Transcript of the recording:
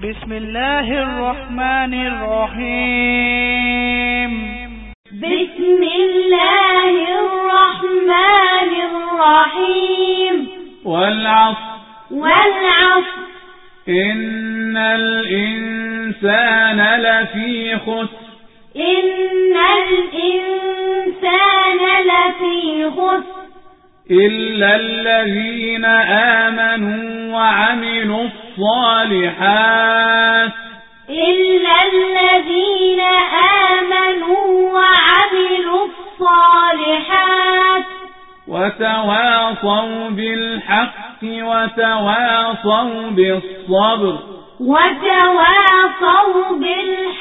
بسم الله الرحمن الرحيم. بسم الله الرحمن الرحيم. والعصر. والعصر. إن الإنسان لفي خسر. إن إلا الذين آمنوا وعملوا الصالحات إلا الذين آمنوا وعملوا الصالحات وتواصوا بالحق وتواصوا بالصبر وتواصوا بالحق